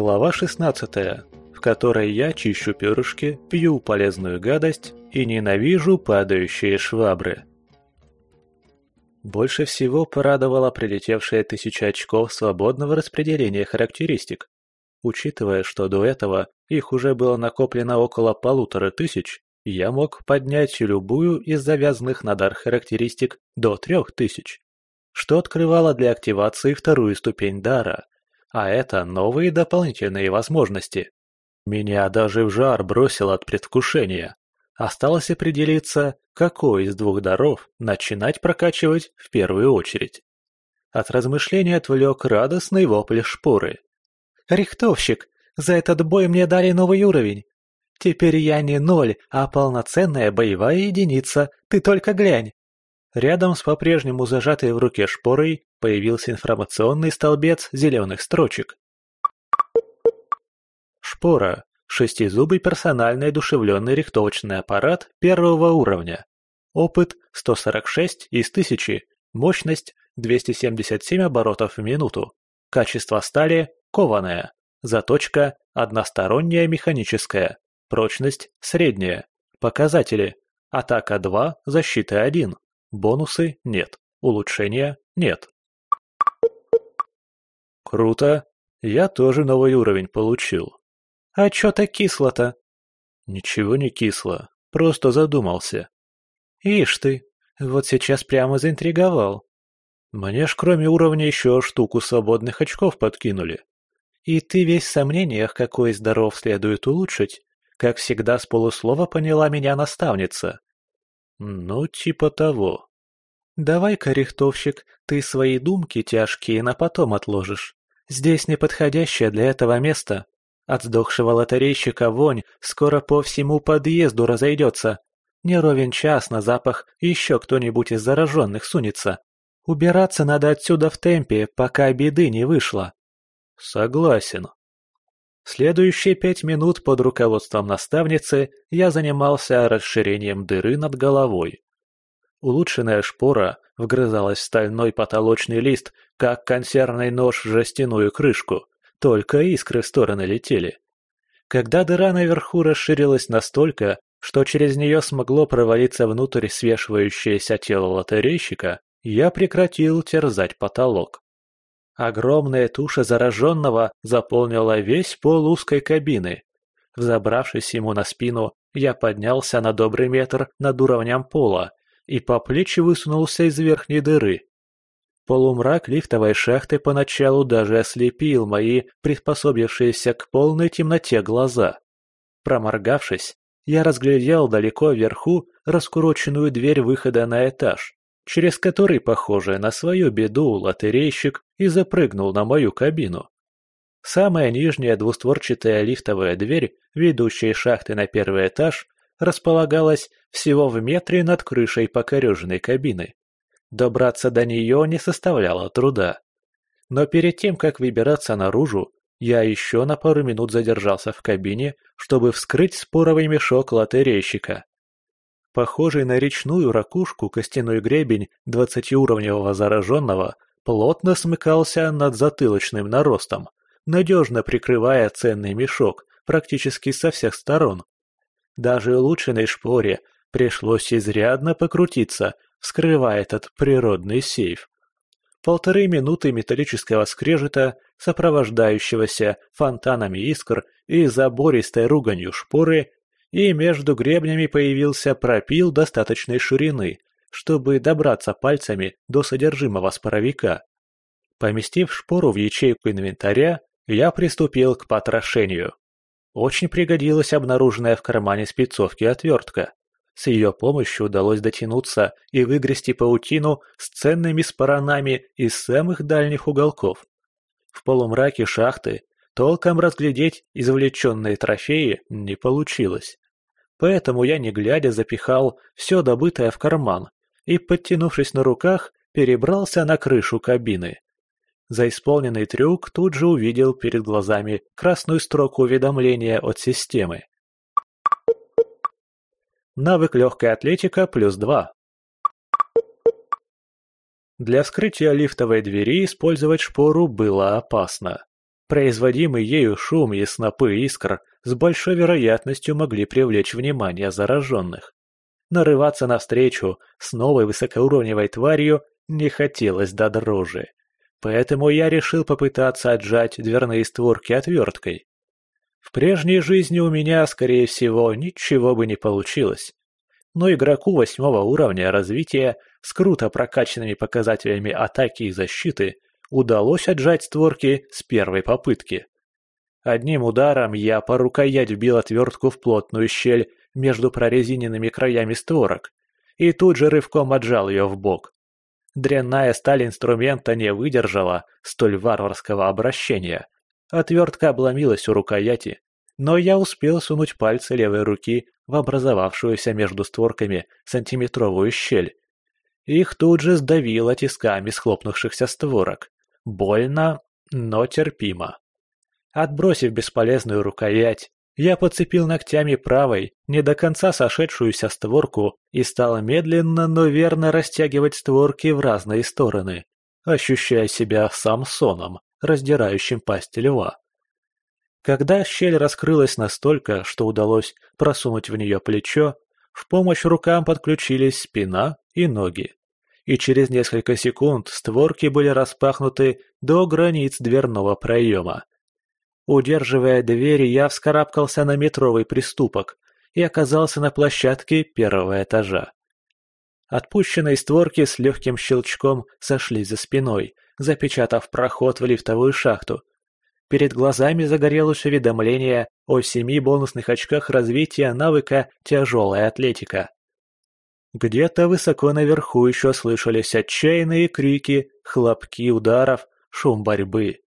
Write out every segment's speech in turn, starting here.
Глава 16, в которой я чищу перышки, пью полезную гадость и ненавижу падающие швабры. Больше всего порадовала прилетевшая тысяча очков свободного распределения характеристик. Учитывая, что до этого их уже было накоплено около полутора тысяч, я мог поднять любую из завязанных на дар характеристик до трех тысяч, что открывало для активации вторую ступень дара, а это новые дополнительные возможности. Меня даже в жар бросило от предвкушения. Осталось определиться, какой из двух даров начинать прокачивать в первую очередь. От размышления отвлек радостный вопль шпоры. «Рихтовщик, за этот бой мне дали новый уровень. Теперь я не ноль, а полноценная боевая единица, ты только глянь!» Рядом с по-прежнему зажатой в руке шпорой появился информационный столбец зеленых строчек. Шпора Шестизубый персональный одушевленный рихтовочный аппарат первого уровня. Опыт 146 из 1000, мощность 277 оборотов в минуту. Качество стали – кованая. Заточка – односторонняя механическая. Прочность – средняя. Показатели – атака 2, защита 1. Бонусы – нет. Улучшения – нет. Круто. Я тоже новый уровень получил. «А чё-то кисло-то?» «Ничего не кисло, просто задумался». «Ишь ты, вот сейчас прямо заинтриговал». «Мне ж кроме уровня еще штуку свободных очков подкинули». «И ты весь в сомнениях, какой здоров следует улучшить?» Как всегда с полуслова поняла меня наставница. «Ну, типа того». «Давай-ка, рихтовщик, ты свои думки тяжкие на потом отложишь. Здесь неподходящее для этого место. От сдохшего лотерейщика вонь скоро по всему подъезду разойдется. Не ровен час на запах еще кто-нибудь из зараженных сунется. Убираться надо отсюда в темпе, пока беды не вышло. Согласен. Следующие пять минут под руководством наставницы я занимался расширением дыры над головой. Улучшенная шпора вгрызалась в стальной потолочный лист, как консервный нож в жестяную крышку – только искры в стороны летели. Когда дыра наверху расширилась настолько, что через нее смогло провалиться внутрь свешивающееся тело лотерейщика, я прекратил терзать потолок. Огромная туша зараженного заполнила весь пол узкой кабины. Взобравшись ему на спину, я поднялся на добрый метр над уровнем пола и по плечи высунулся из верхней дыры. Полумрак лифтовой шахты поначалу даже ослепил мои приспособившиеся к полной темноте глаза. Проморгавшись, я разглядел далеко вверху раскуроченную дверь выхода на этаж, через который, похоже на свою беду, лотерейщик и запрыгнул на мою кабину. Самая нижняя двустворчатая лифтовая дверь, ведущая шахты на первый этаж, располагалась всего в метре над крышей покореженной кабины. Добраться до нее не составляло труда. Но перед тем, как выбираться наружу, я еще на пару минут задержался в кабине, чтобы вскрыть споровый мешок лотерейщика. Похожий на речную ракушку костяной гребень двадцатиуровневого зараженного плотно смыкался над затылочным наростом, надежно прикрывая ценный мешок практически со всех сторон. Даже улучшенной шпоре пришлось изрядно покрутиться, вскрывая этот природный сейф. Полторы минуты металлического скрежета, сопровождающегося фонтанами искр и забористой руганью шпоры, и между гребнями появился пропил достаточной ширины, чтобы добраться пальцами до содержимого споровика. Поместив шпору в ячейку инвентаря, я приступил к потрошению. Очень пригодилась обнаруженная в кармане спецовки отвертка. С ее помощью удалось дотянуться и выгрести паутину с ценными споронами из самых дальних уголков. В полумраке шахты толком разглядеть извлеченные трофеи не получилось. Поэтому я, не глядя, запихал все добытое в карман и, подтянувшись на руках, перебрался на крышу кабины. За исполненный трюк тут же увидел перед глазами красную строку уведомления от системы. Навык легкая атлетика плюс 2. Для вскрытия лифтовой двери использовать шпору было опасно. Производимый ею шум и снопы искр с большой вероятностью могли привлечь внимание зараженных. Нарываться навстречу с новой высокоуровневой тварью не хотелось до дрожи. Поэтому я решил попытаться отжать дверные створки отверткой. В прежней жизни у меня, скорее всего, ничего бы не получилось. Но игроку восьмого уровня развития с круто прокачанными показателями атаки и защиты удалось отжать створки с первой попытки. Одним ударом я по рукоять вбил отвертку в плотную щель между прорезиненными краями створок и тут же рывком отжал ее в бок. Дрянная сталь инструмента не выдержала столь варварского обращения. Отвертка обломилась у рукояти, но я успел сунуть пальцы левой руки в образовавшуюся между створками сантиметровую щель. Их тут же сдавило тисками схлопнувшихся створок. Больно, но терпимо. Отбросив бесполезную рукоять, я подцепил ногтями правой, не до конца сошедшуюся створку и стал медленно, но верно растягивать створки в разные стороны, ощущая себя Самсоном, раздирающим пасть льва. Когда щель раскрылась настолько, что удалось просунуть в нее плечо, в помощь рукам подключились спина и ноги. И через несколько секунд створки были распахнуты до границ дверного проема. Удерживая двери, я вскарабкался на метровый приступок и оказался на площадке первого этажа. Отпущенные створки с легким щелчком сошли за спиной, запечатав проход в лифтовую шахту, Перед глазами загорелось уведомление о семи бонусных очках развития навыка «Тяжелая атлетика». Где-то высоко наверху еще слышались отчаянные крики, хлопки ударов, шум борьбы.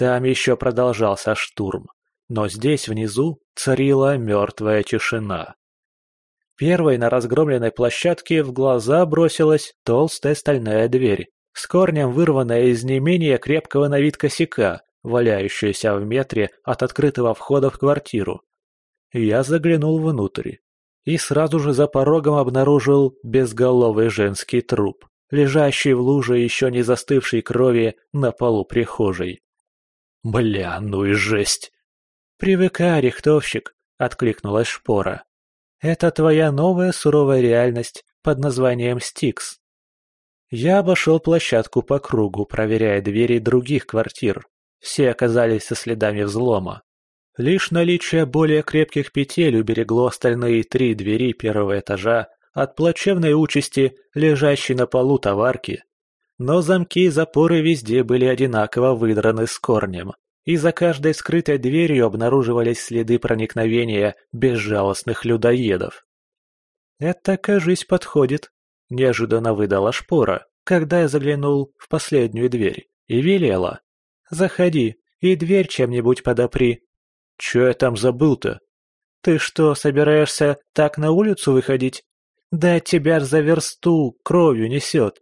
Там еще продолжался штурм. Но здесь, внизу, царила мертвая тишина. Первой на разгромленной площадке в глаза бросилась толстая стальная дверь, с корнем вырванная из не менее крепкого на вид косяка, валяющаяся в метре от открытого входа в квартиру. Я заглянул внутрь и сразу же за порогом обнаружил безголовый женский труп, лежащий в луже еще не застывшей крови на полу прихожей. «Бля, ну и жесть!» «Привыкай, рихтовщик!» — откликнулась шпора. «Это твоя новая суровая реальность под названием Стикс». Я обошел площадку по кругу, проверяя двери других квартир. Все оказались со следами взлома. Лишь наличие более крепких петель уберегло остальные три двери первого этажа от плачевной участи, лежащей на полу товарки. Но замки и запоры везде были одинаково выдраны с корнем, и за каждой скрытой дверью обнаруживались следы проникновения безжалостных людоедов. «Это, кажись, подходит», — неожиданно выдала шпора, когда я заглянул в последнюю дверь, и велела. Заходи и дверь чем-нибудь подопри. Чё я там забыл-то? Ты что, собираешься так на улицу выходить? Да тебя за версту кровью несет.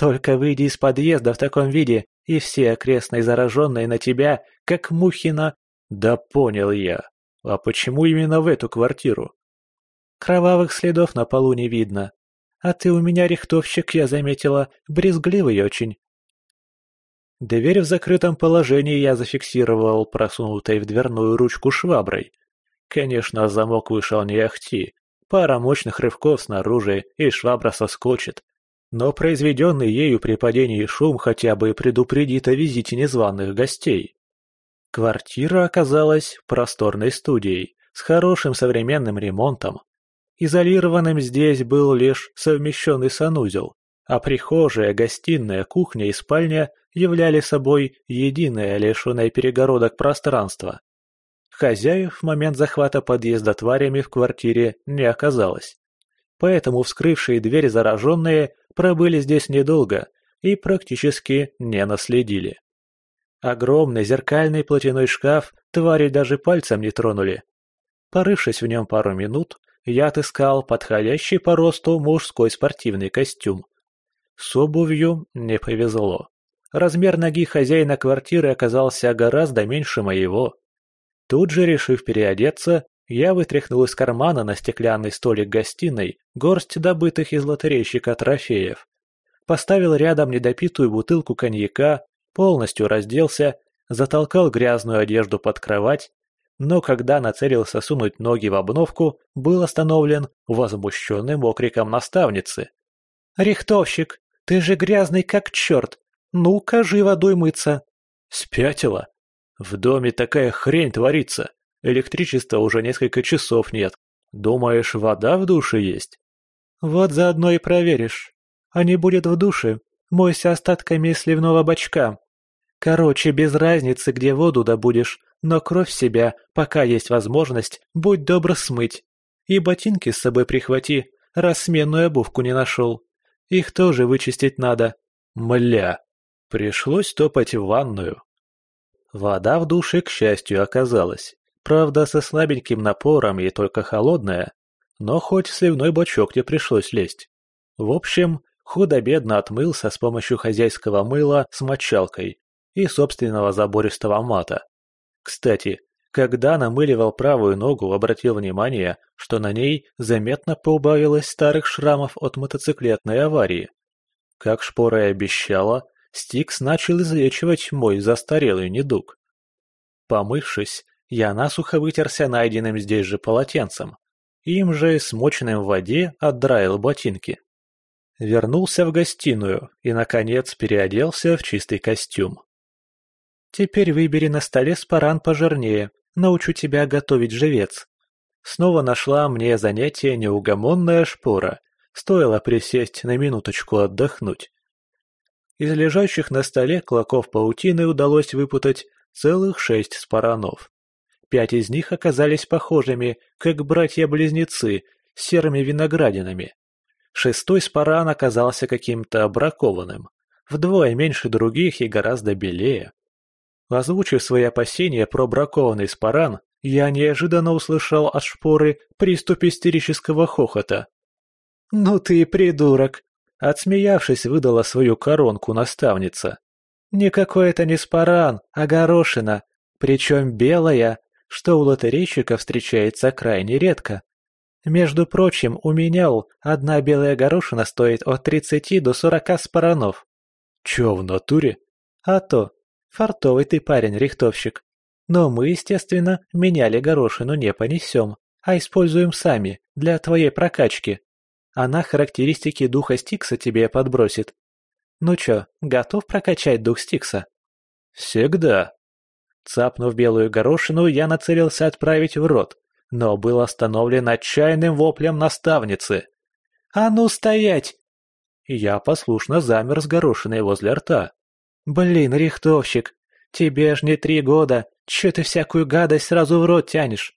Только выйди из подъезда в таком виде, и все окрестные зараженные на тебя, как мухи на... Да понял я. А почему именно в эту квартиру? Кровавых следов на полу не видно. А ты у меня рихтовщик, я заметила, брезгливый очень. Дверь в закрытом положении я зафиксировал просунутой в дверную ручку шваброй. Конечно, замок вышел не ахти. Пара мощных рывков снаружи, и швабра соскочит. Но произведенный ею при падении шум хотя бы предупредит о визите незваных гостей. Квартира оказалась просторной студией, с хорошим современным ремонтом. Изолированным здесь был лишь совмещенный санузел, а прихожая, гостиная, кухня и спальня являли собой единое, лишенное перегородок пространство. Хозяев в момент захвата подъезда тварями в квартире не оказалось. Поэтому вскрывшие дверь зараженные пробыли здесь недолго и практически не наследили. Огромный зеркальный платяной шкаф твари даже пальцем не тронули. Порывшись в нем пару минут, я отыскал подходящий по росту мужской спортивный костюм. С обувью не повезло. Размер ноги хозяина квартиры оказался гораздо меньше моего. Тут же, решив переодеться, я вытряхнул из кармана на стеклянный столик гостиной горсть добытых из лотерейщика трофеев. Поставил рядом недопитую бутылку коньяка, полностью разделся, затолкал грязную одежду под кровать, но когда нацелился сунуть ноги в обновку, был остановлен возмущенным окриком наставницы. «Рихтовщик, ты же грязный как черт! Ну-ка, живо водой мыться!» «Спятила? В доме такая хрень творится! Электричества уже несколько часов нет. Думаешь, вода в душе есть?» «Вот заодно и проверишь. А не будет в душе, мойся остатками сливного бачка. Короче, без разницы, где воду добудешь, но кровь себя, пока есть возможность, будь добр смыть. И ботинки с собой прихвати, раз сменную обувку не нашел. Их тоже вычистить надо. Мля. Пришлось топать в ванную. Вода в душе, к счастью, оказалась. Правда, со слабеньким напором и только холодная. Но хоть в сливной бачок не пришлось лезть. В общем, худо-бедно отмылся с помощью хозяйского мыла с мочалкой и собственного забористого мата. Кстати, когда намыливал правую ногу, обратил внимание, что на ней заметно поубавилось старых шрамов от мотоциклетной аварии. Как Шпора и обещала, Стикс начал излечивать мой застарелый недуг. Помывшись, я насухо вытерся найденным здесь же полотенцем. Им же, смоченным в воде, отдраил ботинки. Вернулся в гостиную и, наконец, переоделся в чистый костюм. «Теперь выбери на столе спаран пожирнее, научу тебя готовить живец». Снова нашла мне занятие неугомонная шпора. Стоило присесть на минуточку отдохнуть. Из лежащих на столе клоков паутины удалось выпутать целых шесть спаранов. Пять из них оказались похожими, как братья-близнецы, серыми виноградинами. Шестой спаран оказался каким-то бракованным, вдвое меньше других и гораздо белее. Озвучив свои опасения про бракованный спаран, я неожиданно услышал от шпоры приступ истерического хохота. «Ну ты придурок!» Отсмеявшись, выдала свою коронку наставница. «Никакой это не спаран, а горошина, причем белая, что у лотерейщиков встречается крайне редко. Между прочим, у меня одна белая горошина стоит от 30 до 40 спаранов». «Чё, в натуре?» «А то, Фартовый ты парень, рихтовщик. Но мы, естественно, меняли горошину не понесем, а используем сами, для твоей прокачки. Она характеристики духа Стикса тебе подбросит. Ну чё, готов прокачать дух Стикса? Всегда. Цапнув белую горошину, я нацелился отправить в рот, но был остановлен отчаянным воплем наставницы. «А ну стоять!» Я послушно замер с горошиной возле рта. «Блин, рихтовщик, тебе ж не три года, чё ты всякую гадость сразу в рот тянешь?»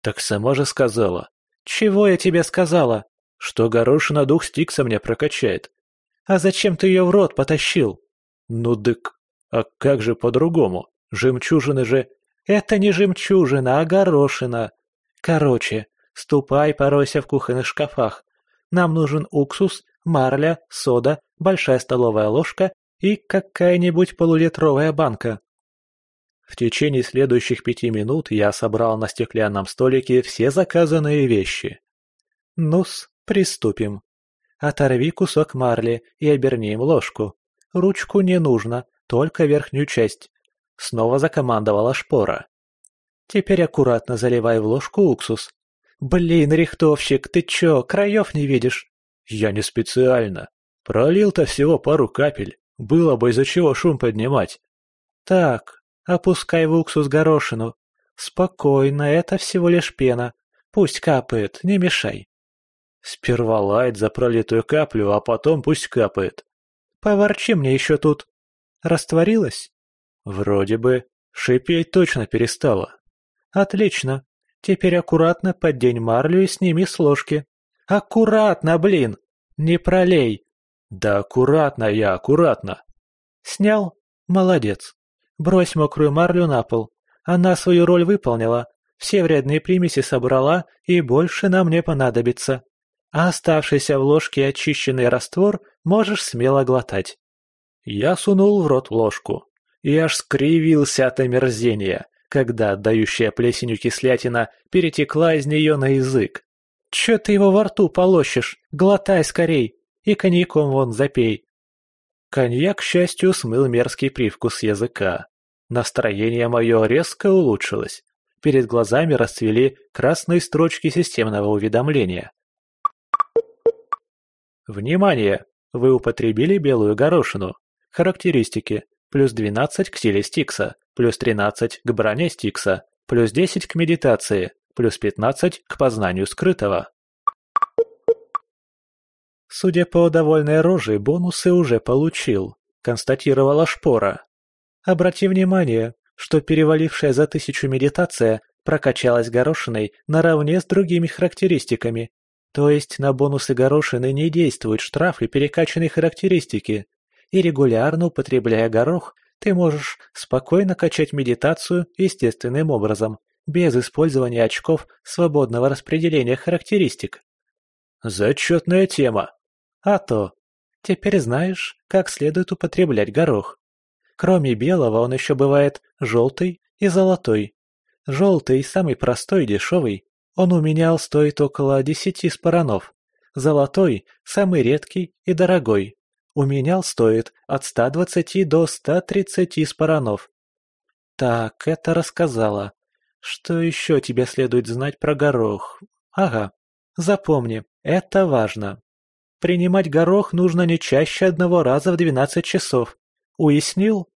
«Так сама же сказала». «Чего я тебе сказала?» «Что горошина дух Стикса мне прокачает». «А зачем ты ее в рот потащил?» «Ну дык, а как же по-другому? Жемчужины же...» «Это не жемчужина, а горошина. Короче, ступай, поройся в кухонных шкафах. Нам нужен уксус, марля, сода, большая столовая ложка и какая-нибудь полулитровая банка. В течение следующих пяти минут я собрал на стеклянном столике все заказанные вещи. Ну-с, приступим. Оторви кусок марли и оберни им ложку. Ручку не нужно, только верхнюю часть. Снова закомандовала шпора. Теперь аккуратно заливай в ложку уксус. Блин, рихтовщик, ты чё, краев не видишь? Я не специально. Пролил-то всего пару капель. Было бы из-за чего шум поднимать. Так, опускай в уксус горошину. Спокойно, это всего лишь пена. Пусть капает, не мешай. Сперва лает за пролитую каплю, а потом пусть капает. Поворчи мне еще тут. Растворилась? Вроде бы. Шипеть точно перестала. Отлично. Теперь аккуратно поддень марлю и сними с ложки. Аккуратно, блин! Не пролей. Да аккуратно я, аккуратно. Снял? Молодец. Брось мокрую марлю на пол. Она свою роль выполнила. Все вредные примеси собрала, и больше нам не понадобится. А оставшийся в ложке очищенный раствор можешь смело глотать. Я сунул в рот ложку и аж скривился от омерзения, когда отдающая плесенью кислятина перетекла из нее на язык. «Чё ты его во рту полощешь? Глотай скорей!» И коньяком вон запей. Коньяк, к счастью, смыл мерзкий привкус языка. Настроение мое резко улучшилось. Перед глазами расцвели красные строчки системного уведомления. Внимание! Вы употребили белую горошину. Характеристики. Плюс 12 к силе Стикса, плюс 13 к броне Стикса, плюс 10 к медитации, плюс 15 к познанию скрытого. Судя по довольной роже, бонусы уже получил, констатировала Шпора. Обрати внимание, что перевалившая за тысячу медитация прокачалась горошиной наравне с другими характеристиками. То есть на бонусы горошины не действуют штрафы перекачанной характеристики. И регулярно употребляя горох, ты можешь спокойно качать медитацию естественным образом, без использования очков свободного распределения характеристик. Зачетная тема. А то. Теперь знаешь, как следует употреблять горох. Кроме белого он еще бывает желтый и золотой. Желтый самый простой и дешевый. Он у меня стоит около десяти спаранов. Золотой самый редкий и дорогой. У меня стоит от 120 до 130 спаранов. Так, это рассказала. Что еще тебе следует знать про горох? Ага, запомни, это важно. Принимать горох нужно не чаще одного раза в 12 часов. Уяснил?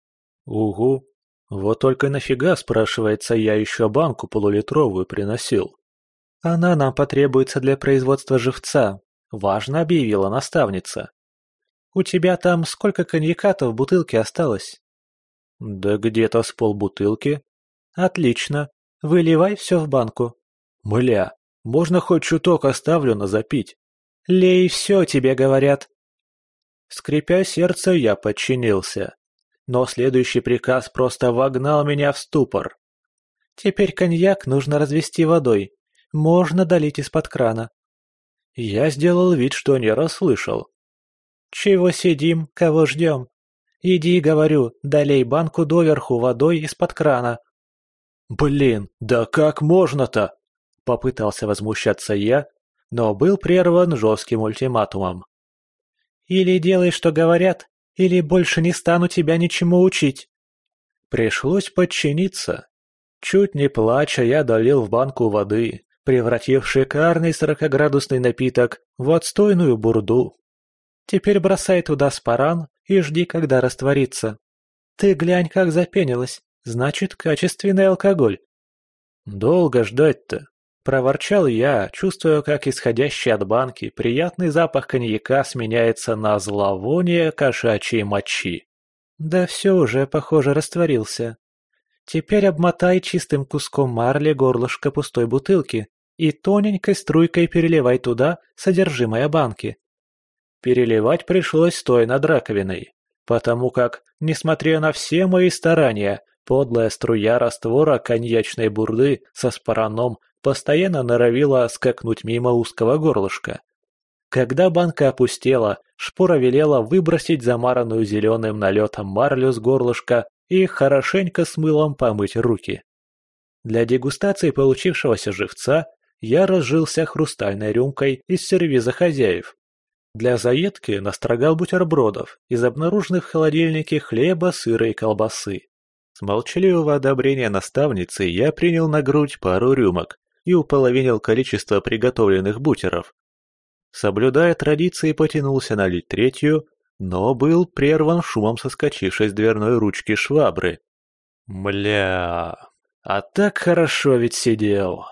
Угу. Вот только нафига, спрашивается, я еще банку полулитровую приносил. Она нам потребуется для производства живца, важно объявила наставница. У тебя там сколько коньяка-то в бутылке осталось? Да где-то с полбутылки. Отлично. Выливай все в банку. Мля, можно хоть чуток оставлю на запить? Лей все, тебе говорят. Скрипя сердце, я подчинился. Но следующий приказ просто вогнал меня в ступор. Теперь коньяк нужно развести водой. Можно долить из-под крана. Я сделал вид, что не расслышал. «Чего сидим, кого ждем? Иди, говорю, долей банку доверху водой из-под крана». «Блин, да как можно-то?» — попытался возмущаться я, но был прерван жестким ультиматумом. «Или делай, что говорят, или больше не стану тебя ничему учить». Пришлось подчиниться. Чуть не плача, я долил в банку воды, превратив шикарный сорокоградусный напиток в отстойную бурду. Теперь бросай туда спаран и жди, когда растворится. Ты глянь, как запенилась, значит, качественный алкоголь. Долго ждать-то, проворчал я, чувствуя, как исходящий от банки приятный запах коньяка сменяется на зловоние кошачьей мочи. Да все уже, похоже, растворился. Теперь обмотай чистым куском марли горлышко пустой бутылки и тоненькой струйкой переливай туда содержимое банки. Переливать пришлось стоя над раковиной, потому как, несмотря на все мои старания, подлая струя раствора коньячной бурды со спараном постоянно норовила скакнуть мимо узкого горлышка. Когда банка опустела, шпора велела выбросить замаранную зеленым налетом марлю с горлышка и хорошенько с мылом помыть руки. Для дегустации получившегося живца я разжился хрустальной рюмкой из сервиза хозяев, для заедки настрогал бутербродов из обнаруженных в холодильнике хлеба, сыра и колбасы. С молчаливого одобрения наставницы я принял на грудь пару рюмок и уполовинил количество приготовленных бутеров. Соблюдая традиции, потянулся налить третью, но был прерван шумом соскочившей с дверной ручки швабры. Мля, а так хорошо ведь сидел.